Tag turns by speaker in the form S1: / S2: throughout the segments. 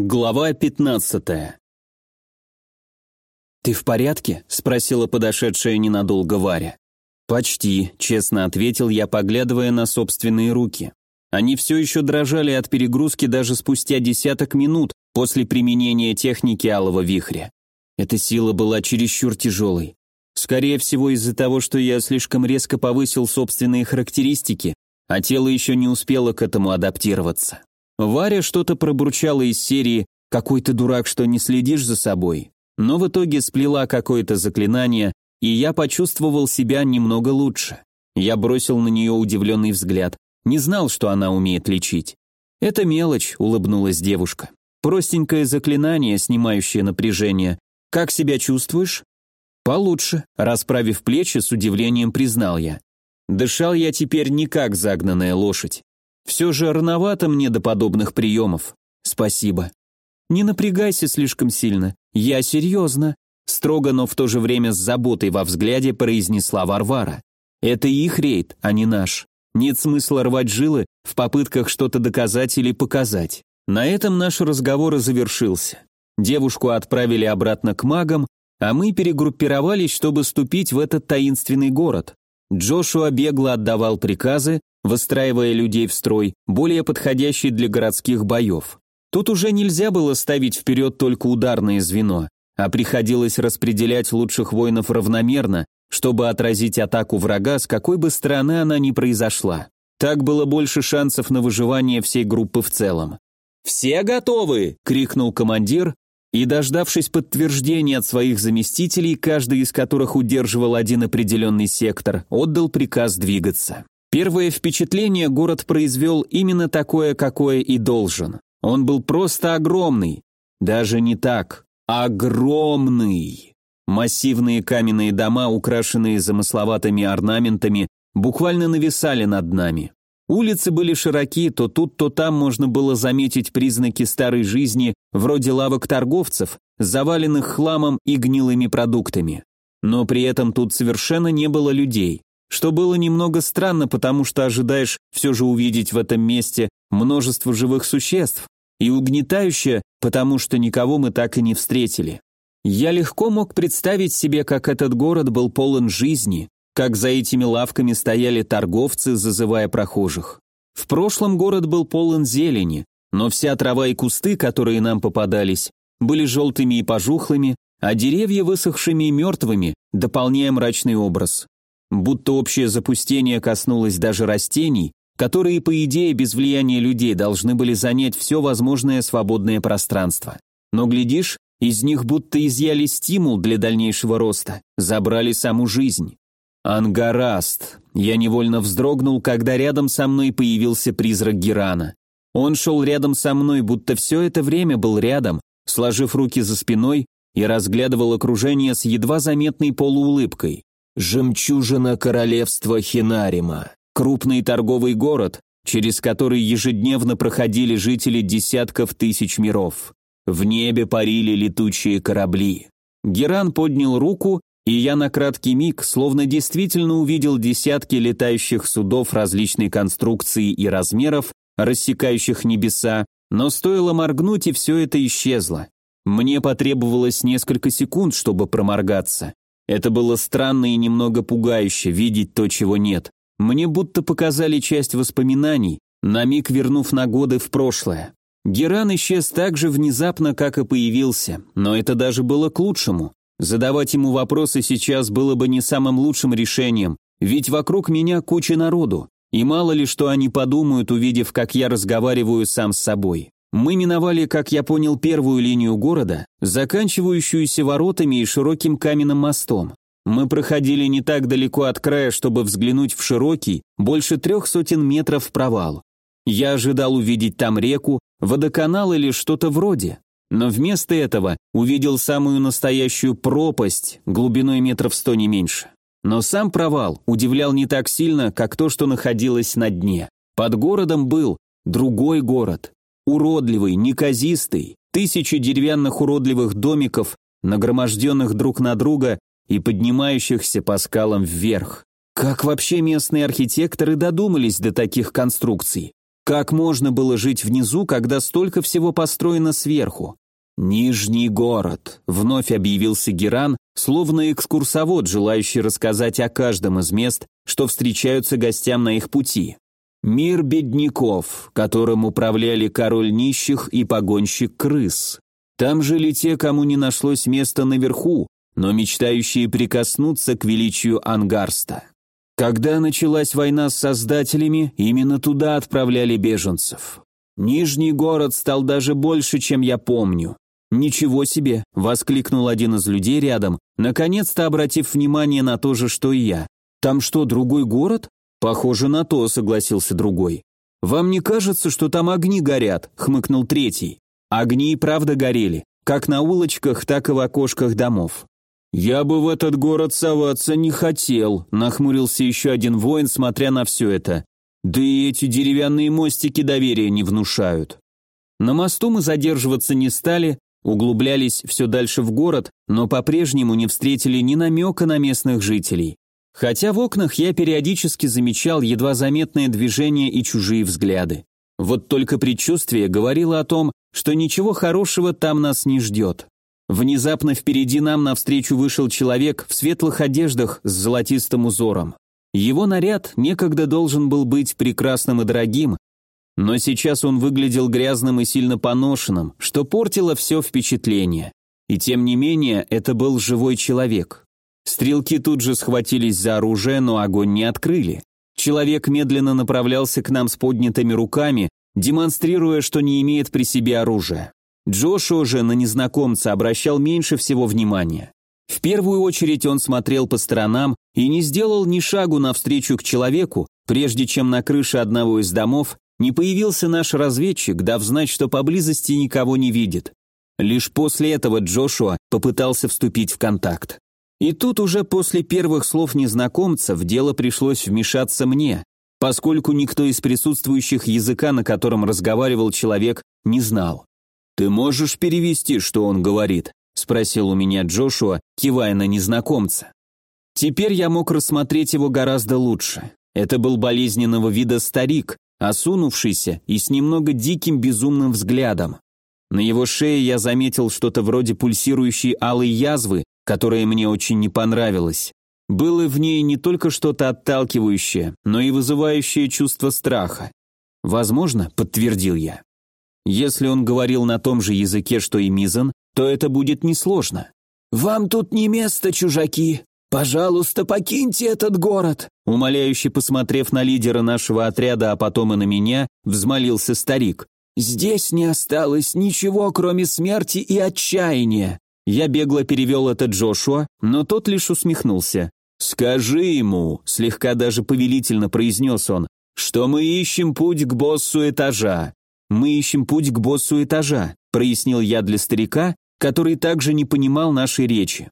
S1: Глава 15 «Ты в порядке?» – спросила подошедшая ненадолго Варя. «Почти», – честно ответил я, поглядывая на собственные руки. Они все еще дрожали от перегрузки даже спустя десяток минут после применения техники алого вихря. Эта сила была чересчур тяжелой. Скорее всего, из-за того, что я слишком резко повысил собственные характеристики, а тело еще не успело к этому адаптироваться. Варя что-то пробурчала из серии «Какой ты дурак, что не следишь за собой», но в итоге сплела какое-то заклинание, и я почувствовал себя немного лучше. Я бросил на нее удивленный взгляд, не знал, что она умеет лечить. «Это мелочь», — улыбнулась девушка. «Простенькое заклинание, снимающее напряжение. Как себя чувствуешь?» «Получше», — расправив плечи, с удивлением признал я. Дышал я теперь не как загнанная лошадь. Все же рановато мне до подобных приемов. Спасибо. Не напрягайся слишком сильно. Я серьезно. Строго, но в то же время с заботой во взгляде произнесла Варвара. Это их рейд, а не наш. Нет смысла рвать жилы в попытках что-то доказать или показать. На этом наш разговор и завершился. Девушку отправили обратно к магам, а мы перегруппировались, чтобы ступить в этот таинственный город. Джошуа бегло отдавал приказы, выстраивая людей в строй, более подходящий для городских боев. Тут уже нельзя было ставить вперед только ударное звено, а приходилось распределять лучших воинов равномерно, чтобы отразить атаку врага, с какой бы стороны она ни произошла. Так было больше шансов на выживание всей группы в целом. «Все готовы!» — крикнул командир, и, дождавшись подтверждения от своих заместителей, каждый из которых удерживал один определенный сектор, отдал приказ двигаться. Первое впечатление город произвел именно такое, какое и должен. Он был просто огромный. Даже не так. Огромный. Массивные каменные дома, украшенные замысловатыми орнаментами, буквально нависали над нами. Улицы были широки, то тут, то там можно было заметить признаки старой жизни, вроде лавок торговцев, заваленных хламом и гнилыми продуктами. Но при этом тут совершенно не было людей что было немного странно, потому что ожидаешь все же увидеть в этом месте множество живых существ, и угнетающе, потому что никого мы так и не встретили. Я легко мог представить себе, как этот город был полон жизни, как за этими лавками стояли торговцы, зазывая прохожих. В прошлом город был полон зелени, но вся трава и кусты, которые нам попадались, были желтыми и пожухлыми, а деревья высохшими и мертвыми, дополняя мрачный образ будто общее запустение коснулось даже растений, которые, по идее, без влияния людей должны были занять все возможное свободное пространство. Но, глядишь, из них будто изъяли стимул для дальнейшего роста, забрали саму жизнь. Ангараст. Я невольно вздрогнул, когда рядом со мной появился призрак Герана. Он шел рядом со мной, будто все это время был рядом, сложив руки за спиной и разглядывал окружение с едва заметной полуулыбкой. Жемчужина королевства Хинарима, крупный торговый город, через который ежедневно проходили жители десятков тысяч миров. В небе парили летучие корабли. Геран поднял руку, и я на краткий миг словно действительно увидел десятки летающих судов различной конструкции и размеров, рассекающих небеса, но стоило моргнуть, и все это исчезло. Мне потребовалось несколько секунд, чтобы проморгаться. Это было странно и немного пугающе, видеть то, чего нет. Мне будто показали часть воспоминаний, на миг вернув на годы в прошлое. Геран исчез так же внезапно, как и появился, но это даже было к лучшему. Задавать ему вопросы сейчас было бы не самым лучшим решением, ведь вокруг меня куча народу, и мало ли что они подумают, увидев, как я разговариваю сам с собой. Мы миновали, как я понял, первую линию города, заканчивающуюся воротами и широким каменным мостом. Мы проходили не так далеко от края, чтобы взглянуть в широкий, больше трех сотен метров провал. Я ожидал увидеть там реку, водоканал или что-то вроде. Но вместо этого увидел самую настоящую пропасть, глубиной метров сто не меньше. Но сам провал удивлял не так сильно, как то, что находилось на дне. Под городом был другой город, уродливый, неказистый, тысячи деревянных уродливых домиков, нагроможденных друг на друга и поднимающихся по скалам вверх. Как вообще местные архитекторы додумались до таких конструкций? Как можно было жить внизу, когда столько всего построено сверху? «Нижний город», — вновь объявился Геран, словно экскурсовод, желающий рассказать о каждом из мест, что встречаются гостям на их пути. Мир бедняков, которым управляли король нищих и погонщик крыс. Там жили те, кому не нашлось места наверху, но мечтающие прикоснуться к величию Ангарста. Когда началась война с создателями, именно туда отправляли беженцев. Нижний город стал даже больше, чем я помню. «Ничего себе!» – воскликнул один из людей рядом, наконец-то обратив внимание на то же, что и я. «Там что, другой город?» «Похоже на то», – согласился другой. «Вам не кажется, что там огни горят?» – хмыкнул третий. Огни и правда горели, как на улочках, так и в окошках домов. «Я бы в этот город соваться не хотел», – нахмурился еще один воин, смотря на все это. «Да и эти деревянные мостики доверия не внушают». На мосту мы задерживаться не стали, углублялись все дальше в город, но по-прежнему не встретили ни намека на местных жителей. Хотя в окнах я периодически замечал едва заметное движение и чужие взгляды. Вот только предчувствие говорило о том, что ничего хорошего там нас не ждет. Внезапно впереди нам навстречу вышел человек в светлых одеждах с золотистым узором. Его наряд некогда должен был быть прекрасным и дорогим, но сейчас он выглядел грязным и сильно поношенным, что портило все впечатление. И тем не менее, это был живой человек. Стрелки тут же схватились за оружие, но огонь не открыли. Человек медленно направлялся к нам с поднятыми руками, демонстрируя, что не имеет при себе оружия. Джошуа же на незнакомца обращал меньше всего внимания. В первую очередь он смотрел по сторонам и не сделал ни шагу навстречу к человеку, прежде чем на крыше одного из домов не появился наш разведчик, дав знать, что поблизости никого не видит. Лишь после этого Джошуа попытался вступить в контакт. И тут уже после первых слов незнакомца в дело пришлось вмешаться мне, поскольку никто из присутствующих языка, на котором разговаривал человек, не знал. «Ты можешь перевести, что он говорит?» – спросил у меня Джошуа, кивая на незнакомца. Теперь я мог рассмотреть его гораздо лучше. Это был болезненного вида старик, осунувшийся и с немного диким безумным взглядом. На его шее я заметил что-то вроде пульсирующей алой язвы, которая мне очень не понравилась. Было в ней не только что-то отталкивающее, но и вызывающее чувство страха. «Возможно», — подтвердил я. Если он говорил на том же языке, что и Мизан, то это будет несложно. «Вам тут не место, чужаки! Пожалуйста, покиньте этот город!» Умоляюще посмотрев на лидера нашего отряда, а потом и на меня, взмолился старик. «Здесь не осталось ничего, кроме смерти и отчаяния!» Я бегло перевел это Джошуа, но тот лишь усмехнулся. «Скажи ему», — слегка даже повелительно произнес он, «что мы ищем путь к боссу этажа». «Мы ищем путь к боссу этажа», — прояснил я для старика, который также не понимал нашей речи.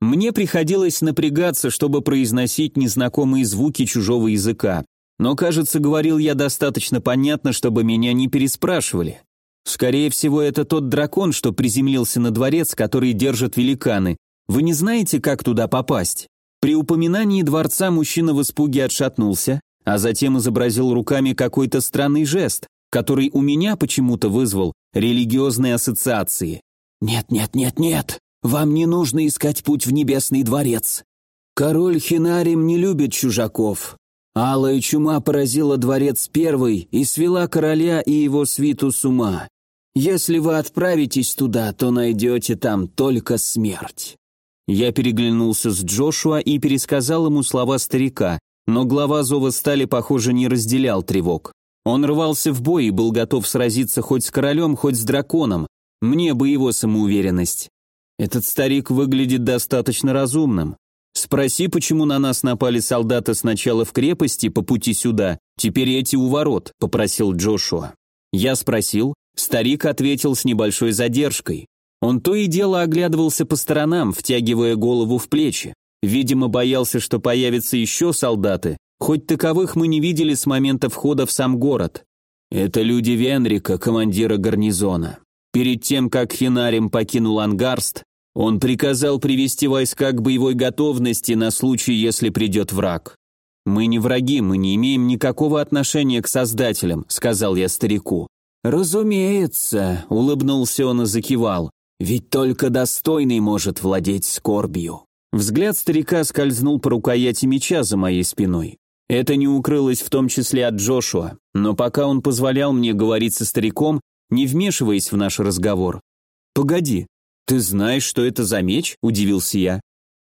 S1: Мне приходилось напрягаться, чтобы произносить незнакомые звуки чужого языка, но, кажется, говорил я достаточно понятно, чтобы меня не переспрашивали. Скорее всего, это тот дракон, что приземлился на дворец, который держат великаны. Вы не знаете, как туда попасть? При упоминании дворца мужчина в испуге отшатнулся, а затем изобразил руками какой-то странный жест, который у меня почему-то вызвал религиозные ассоциации. «Нет, нет, нет, нет!» Вам не нужно искать путь в небесный дворец. Король Хинарим не любит чужаков. Алая чума поразила дворец первой и свела короля и его свиту с ума. Если вы отправитесь туда, то найдете там только смерть». Я переглянулся с Джошуа и пересказал ему слова старика, но глава зова стали, похоже, не разделял тревог. Он рвался в бой и был готов сразиться хоть с королем, хоть с драконом. Мне бы его самоуверенность. Этот старик выглядит достаточно разумным. Спроси, почему на нас напали солдаты сначала в крепости по пути сюда, теперь эти у ворот, попросил Джошуа. Я спросил, старик ответил с небольшой задержкой. Он то и дело оглядывался по сторонам, втягивая голову в плечи. Видимо, боялся, что появятся еще солдаты, хоть таковых мы не видели с момента входа в сам город. Это люди Венрика, командира гарнизона. Перед тем, как Хинарим покинул Ангарст, он приказал привести войска к боевой готовности на случай, если придет враг. «Мы не враги, мы не имеем никакого отношения к создателям», — сказал я старику. «Разумеется», — улыбнулся он и закивал, «ведь только достойный может владеть скорбью». Взгляд старика скользнул по рукояти меча за моей спиной. Это не укрылось в том числе от Джошуа, но пока он позволял мне говорить со стариком, не вмешиваясь в наш разговор. «Погоди, ты знаешь, что это за меч?» – удивился я.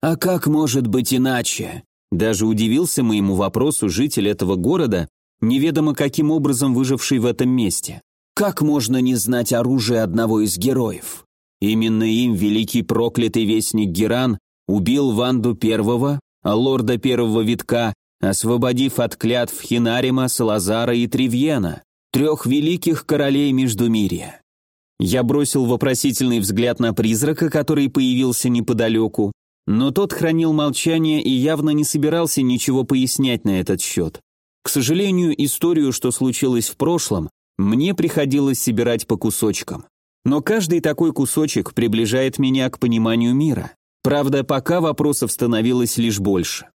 S1: «А как может быть иначе?» Даже удивился моему вопросу житель этого города, неведомо каким образом выживший в этом месте. Как можно не знать оружие одного из героев? Именно им великий проклятый вестник Геран убил Ванду Первого, а лорда Первого Витка, освободив от клятв Хинарима, Салазара и Тривьена, трех великих королей Междумирья. Я бросил вопросительный взгляд на призрака, который появился неподалеку, но тот хранил молчание и явно не собирался ничего пояснять на этот счет. К сожалению, историю, что случилось в прошлом, мне приходилось собирать по кусочкам. Но каждый такой кусочек приближает меня к пониманию мира. Правда, пока вопросов становилось лишь больше.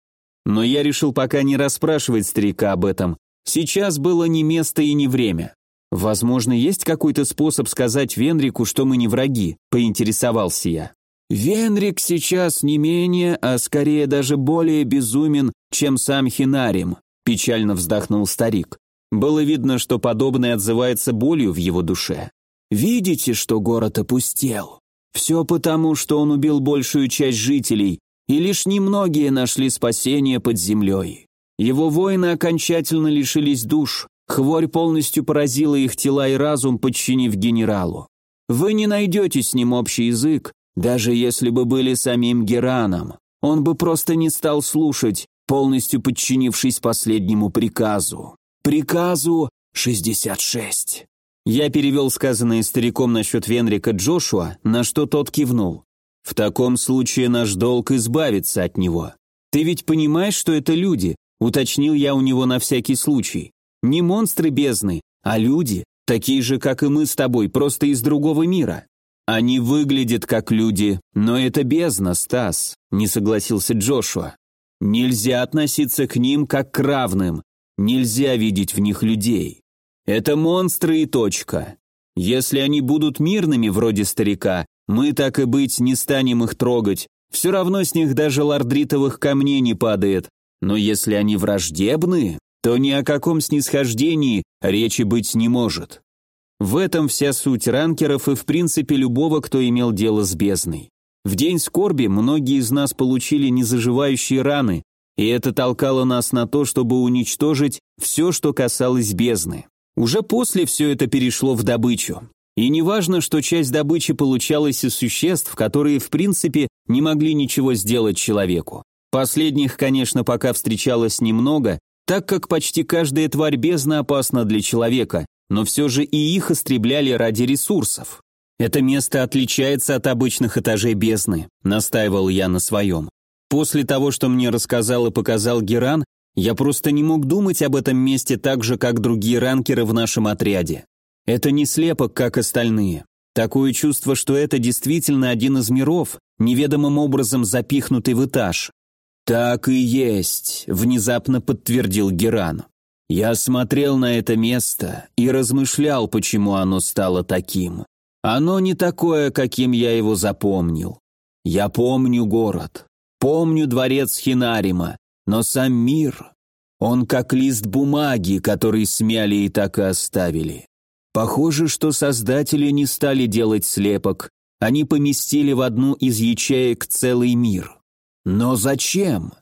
S1: Но я решил пока не расспрашивать старика об этом. Сейчас было не место и не время. Возможно, есть какой-то способ сказать Венрику, что мы не враги, поинтересовался я. Венрик сейчас не менее, а скорее даже более безумен, чем сам Хинарим, печально вздохнул старик. Было видно, что подобное отзывается болью в его душе. Видите, что город опустел? Все потому, что он убил большую часть жителей, и лишь немногие нашли спасение под землей. Его воины окончательно лишились душ, хворь полностью поразила их тела и разум, подчинив генералу. Вы не найдете с ним общий язык, даже если бы были самим Гераном. Он бы просто не стал слушать, полностью подчинившись последнему приказу. Приказу 66. Я перевел сказанное стариком насчет Венрика Джошуа, на что тот кивнул. В таком случае наш долг избавиться от него. Ты ведь понимаешь, что это люди, уточнил я у него на всякий случай. Не монстры бездны, а люди, такие же, как и мы с тобой, просто из другого мира. Они выглядят как люди, но это бездна, Стас, не согласился Джошуа. Нельзя относиться к ним как к равным, нельзя видеть в них людей. Это монстры и точка. Если они будут мирными, вроде старика, мы, так и быть, не станем их трогать. Все равно с них даже лардритовых камней не падает. Но если они враждебны, то ни о каком снисхождении речи быть не может. В этом вся суть ранкеров и в принципе любого, кто имел дело с бездной. В день скорби многие из нас получили незаживающие раны, и это толкало нас на то, чтобы уничтожить все, что касалось бездны. Уже после все это перешло в добычу. И не важно, что часть добычи получалась из существ, которые в принципе не могли ничего сделать человеку. Последних, конечно, пока встречалось немного, так как почти каждая тварь бездна опасна для человека, но все же и их истребляли ради ресурсов. Это место отличается от обычных этажей бездны, настаивал я на своем. После того, что мне рассказал и показал Геран, я просто не мог думать об этом месте так же, как другие ранкеры в нашем отряде. Это не слепок, как остальные. Такое чувство, что это действительно один из миров, неведомым образом запихнутый в этаж. «Так и есть», — внезапно подтвердил Геран. «Я смотрел на это место и размышлял, почему оно стало таким. Оно не такое, каким я его запомнил. Я помню город, помню дворец Хинарима, но сам мир, он как лист бумаги, который смяли и так и оставили. Похоже, что создатели не стали делать слепок, они поместили в одну из ячеек целый мир. Но зачем?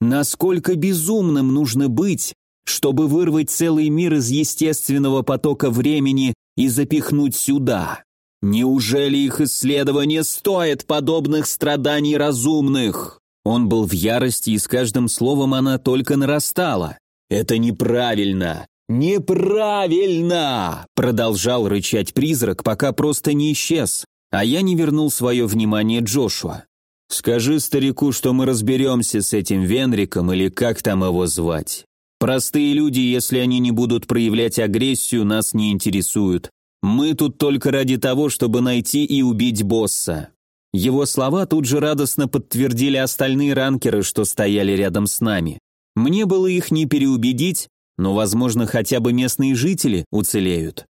S1: Насколько безумным нужно быть, чтобы вырвать целый мир из естественного потока времени и запихнуть сюда? Неужели их исследование стоит подобных страданий разумных? Он был в ярости, и с каждым словом она только нарастала. Это неправильно. «Неправильно!» – продолжал рычать призрак, пока просто не исчез, а я не вернул свое внимание Джошуа. «Скажи старику, что мы разберемся с этим Венриком или как там его звать. Простые люди, если они не будут проявлять агрессию, нас не интересуют. Мы тут только ради того, чтобы найти и убить босса». Его слова тут же радостно подтвердили остальные ранкеры, что стояли рядом с нами. Мне было их не переубедить, но, возможно, хотя бы местные жители уцелеют.